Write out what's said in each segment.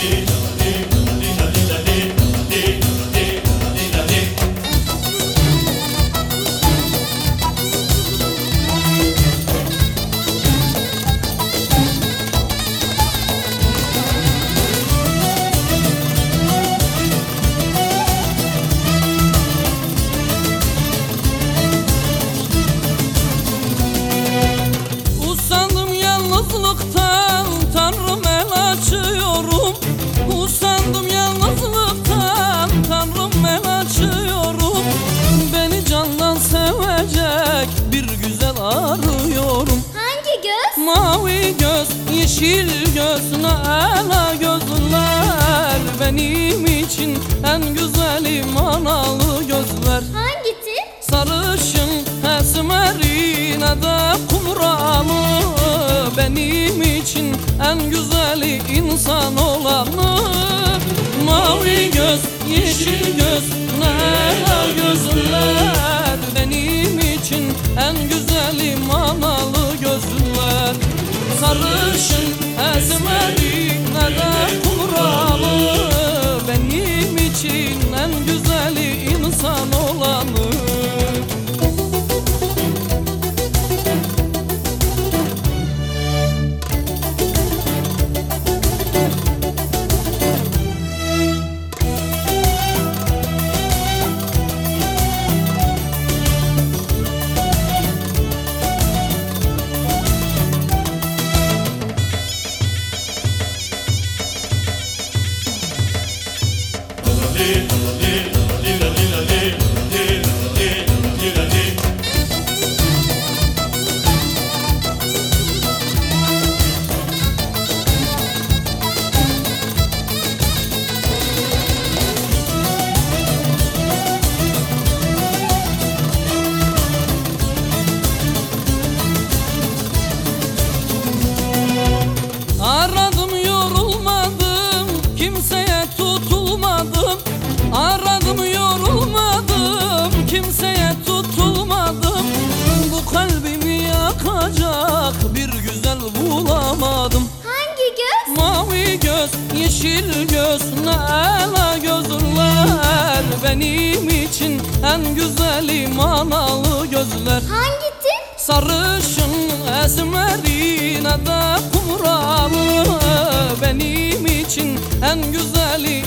Did Yeşil gözlü ela gözler. Benim için en güzeli manalı gözler. Hangisi? Sarışın esmerine de kumralı. Benim için en güzeli insan olanı. Mavi göz, yeşil göz, Aradım yeşil göz, ne ela gözler. Benim için en güzeli manalı gözler. Hangisi? Sarışın esmerine de kumralı. Benim için en güzeli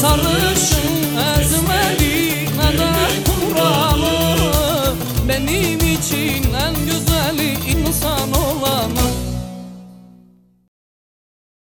Sarışın esmerine de kumralı Benim için en güzeli